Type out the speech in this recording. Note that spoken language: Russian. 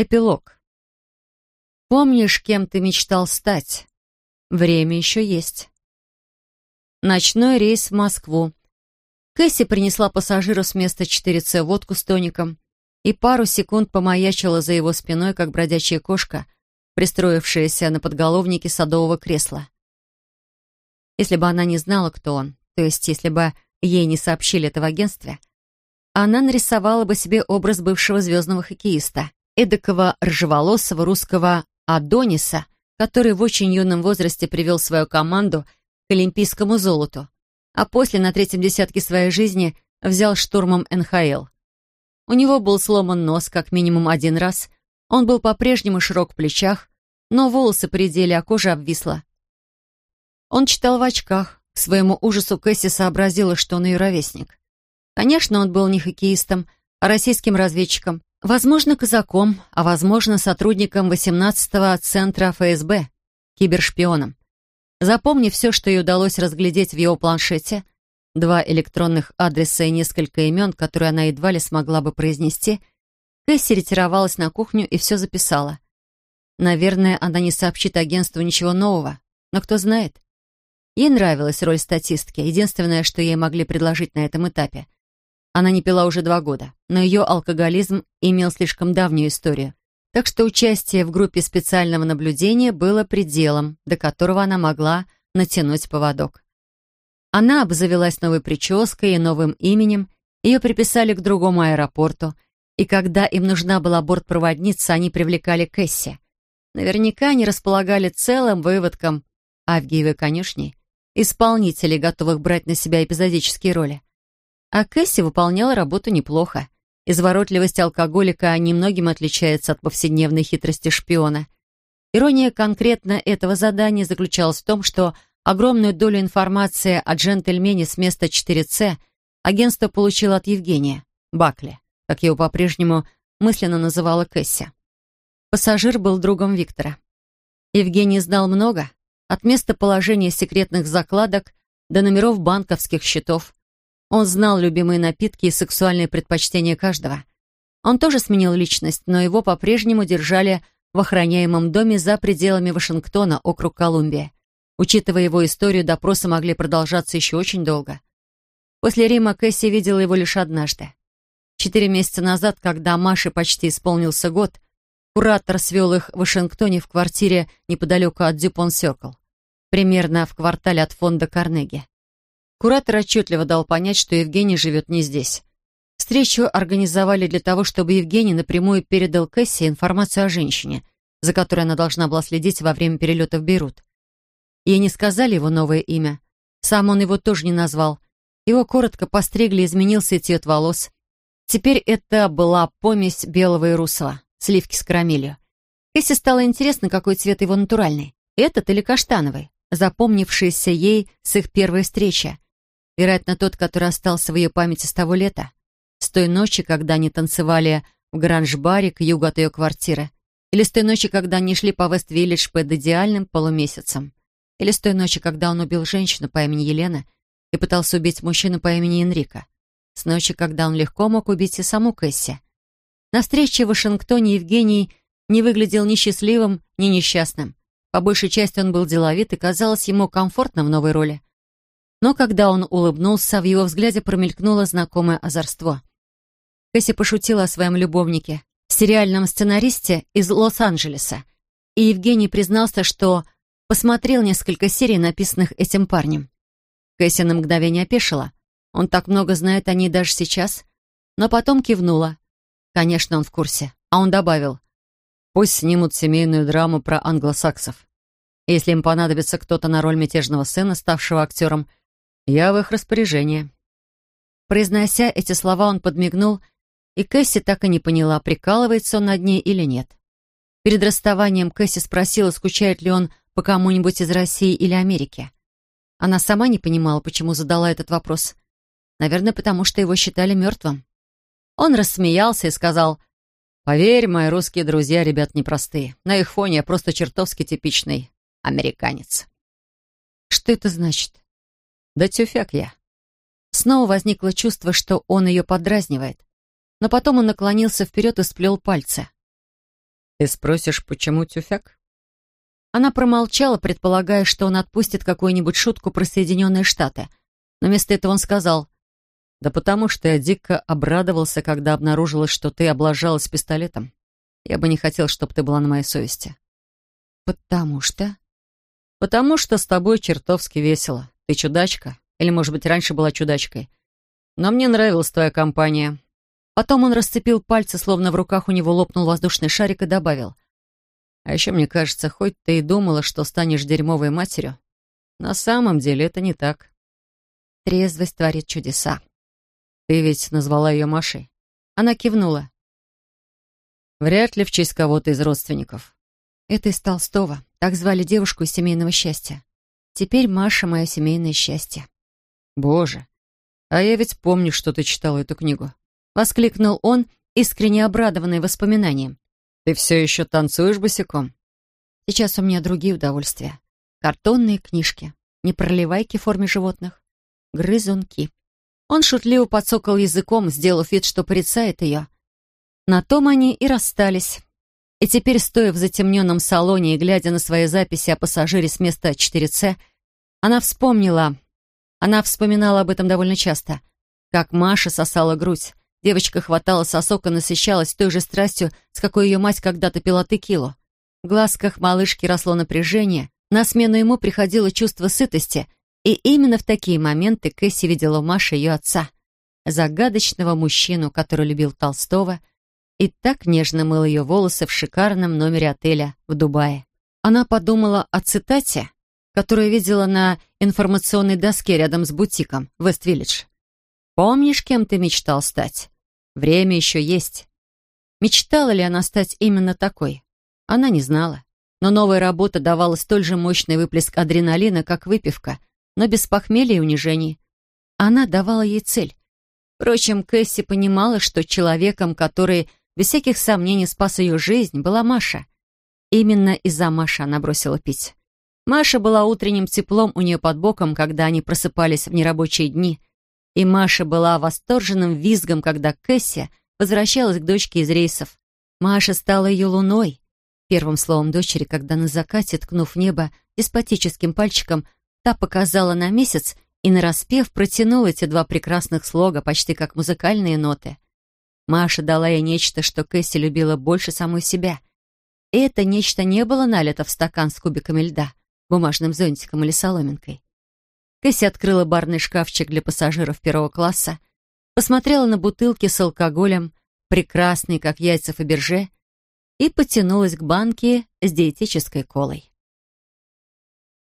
Эпилог. Помнишь, кем ты мечтал стать? Время еще есть. Ночной рейс в Москву. Кэсси принесла пассажиру с места 4С водку с тоником и пару секунд помаячила за его спиной, как бродячая кошка, пристроившаяся на подголовнике садового кресла. Если бы она не знала, кто он, то есть если бы ей не сообщили это в агентстве, она нарисовала бы себе образ бывшего звездного хоккеиста, эдакого ржеволосого русского Адониса, который в очень юном возрасте привел свою команду к олимпийскому золоту, а после на третьем десятке своей жизни взял штурмом НХЛ. У него был сломан нос как минимум один раз, он был по-прежнему широк в плечах, но волосы поредели, а кожа обвисла. Он читал в очках. К своему ужасу Кэсси сообразила, что он ее ровесник. Конечно, он был не хоккеистом, а российским разведчиком, возможно, казаком, а возможно, сотрудником 18-го центра ФСБ, кибершпионом. Запомнив все, что ей удалось разглядеть в его планшете, два электронных адреса и несколько имен, которые она едва ли смогла бы произнести, Кэсси ретировалась на кухню и все записала. Наверное, она не сообщит агентству ничего нового, но кто знает. Ей нравилась роль статистки, единственное, что ей могли предложить на этом этапе. Она не пила уже два года, но ее алкоголизм имел слишком давнюю историю. Так что участие в группе специального наблюдения было пределом, до которого она могла натянуть поводок. Она обзавелась новой прической и новым именем, ее приписали к другому аэропорту, и когда им нужна была бортпроводница, они привлекали Кэсси. Наверняка они располагали целым выводком Авгиевой конюшни, исполнителей, готовых брать на себя эпизодические роли. А Кэсси выполняла работу неплохо. Изворотливость алкоголика немногим отличается от повседневной хитрости шпиона. Ирония конкретно этого задания заключалась в том, что огромную долю информации о джентльмене с места 4С агентство получило от Евгения, Бакли, как его по-прежнему мысленно называла Кэсси. Пассажир был другом Виктора. Евгений знал много, от местоположения секретных закладок до номеров банковских счетов. Он знал любимые напитки и сексуальные предпочтения каждого. Он тоже сменил личность, но его по-прежнему держали в охраняемом доме за пределами Вашингтона, округ Колумбия. Учитывая его историю, допросы могли продолжаться еще очень долго. После Рима Кэсси видела его лишь однажды. Четыре месяца назад, когда Маше почти исполнился год, куратор свел их в Вашингтоне в квартире неподалеку от Дюпон Сёркл, примерно в квартале от фонда Карнеги. Куратор отчетливо дал понять, что Евгений живет не здесь. Встречу организовали для того, чтобы Евгений напрямую передал Кэсси информацию о женщине, за которой она должна была следить во время перелета в Бейрут. Ей не сказали его новое имя. Сам он его тоже не назвал. Его коротко постригли, изменился цвет волос. Теперь это была помесь белого и русого, сливки с карамелью. Кэсси стало интересно, какой цвет его натуральный. Этот или каштановый, запомнившийся ей с их первой встречи. Вероятно, тот, который остался в ее памяти с того лета. С той ночи, когда они танцевали в гранж-баре к югу от ее квартиры. Или с той ночи, когда они шли по Вест-Виллидж под идеальным полумесяцем. Или с той ночи, когда он убил женщину по имени Елена и пытался убить мужчину по имени Энрика. С ночи, когда он легко мог убить и саму Кэсси. На встрече в Вашингтоне Евгений не выглядел ни счастливым, ни несчастным. По большей части он был деловит и казалось ему комфортно в новой роли. Но когда он улыбнулся, в его взгляде промелькнуло знакомое озорство. Кэсси пошутила о своем любовнике, сериальном сценаристе из Лос-Анджелеса, и Евгений признался, что посмотрел несколько серий, написанных этим парнем. Кэсси на мгновение опешила. Он так много знает о ней даже сейчас. Но потом кивнула. Конечно, он в курсе. А он добавил, пусть снимут семейную драму про англосаксов. Если им понадобится кто-то на роль мятежного сына, ставшего актером, я в их распоряжении». Произнося эти слова, он подмигнул, и Кэсси так и не поняла, прикалывается он над ней или нет. Перед расставанием Кэсси спросила, скучает ли он по кому-нибудь из России или Америки. Она сама не понимала, почему задала этот вопрос. Наверное, потому что его считали мертвым. Он рассмеялся и сказал, «Поверь, мои русские друзья, ребят, непростые. На их фоне я просто чертовски типичный американец». «Что это значит?» Да тюфяк я. Снова возникло чувство, что он ее подразнивает. Но потом он наклонился вперед и сплел пальцы. «Ты спросишь, почему тюфяк?» Она промолчала, предполагая, что он отпустит какую-нибудь шутку про Соединенные Штаты. Но вместо этого он сказал, «Да потому что я дико обрадовался, когда обнаружилось, что ты облажалась пистолетом. Я бы не хотел, чтобы ты была на моей совести». «Потому что?» «Потому что с тобой чертовски весело. Ты чудачка. Или, может быть, раньше была чудачкой. Но мне нравилась твоя компания». Потом он расцепил пальцы, словно в руках у него лопнул воздушный шарик и добавил. «А еще мне кажется, хоть ты и думала, что станешь дерьмовой матерью, на самом деле это не так. Трезвость творит чудеса. Ты ведь назвала ее Машей?» Она кивнула. «Вряд ли в честь кого-то из родственников». Это из Толстого. Так звали девушку из семейного счастья. Теперь Маша — мое семейное счастье. Боже, а я ведь помню, что ты читала эту книгу. Воскликнул он, искренне обрадованный воспоминанием. Ты все еще танцуешь босиком? Сейчас у меня другие удовольствия. Картонные книжки, непроливайки в форме животных, грызунки. Он шутливо подсокал языком, сделав вид, что порицает ее. На том они и расстались. И теперь, стоя в затемненном салоне и глядя на свои записи о пассажире с места 4С, она вспомнила, она вспоминала об этом довольно часто, как Маша сосала грудь. Девочка хватала сосок и насыщалась той же страстью, с какой ее мать когда-то пила текилу. В глазках малышки росло напряжение, на смену ему приходило чувство сытости, и именно в такие моменты Кэсси видела в Маше ее отца, загадочного мужчину, который любил Толстого и так нежно мыл ее волосы в шикарном номере отеля в Дубае. Она подумала о цитате, которую видела на информационной доске рядом с бутиком Вест-Виллидж. «Помнишь, кем ты мечтал стать? Время еще есть». Мечтала ли она стать именно такой? Она не знала. Но новая работа давала столь же мощный выплеск адреналина, как выпивка, но без похмелья и унижений. Она давала ей цель. Впрочем, Кэсси понимала, что человеком, который без всяких сомнений спас ее жизнь, была Маша. Именно из-за Маши она бросила пить. Маша была утренним теплом у нее под боком, когда они просыпались в нерабочие дни. И Маша была восторженным визгом, когда Кэсси возвращалась к дочке из рейсов. Маша стала ее луной. Первым словом дочери, когда на закате, ткнув небо деспотическим пальчиком, та показала на месяц и нараспев протянула эти два прекрасных слога, почти как музыкальные ноты — Маша дала ей нечто, что Кэсси любила больше самой себя. И это нечто не было налито в стакан с кубиками льда, бумажным зонтиком или соломинкой. Кэсси открыла барный шкафчик для пассажиров первого класса, посмотрела на бутылки с алкоголем, прекрасные, как яйца Фаберже, и потянулась к банке с диетической колой.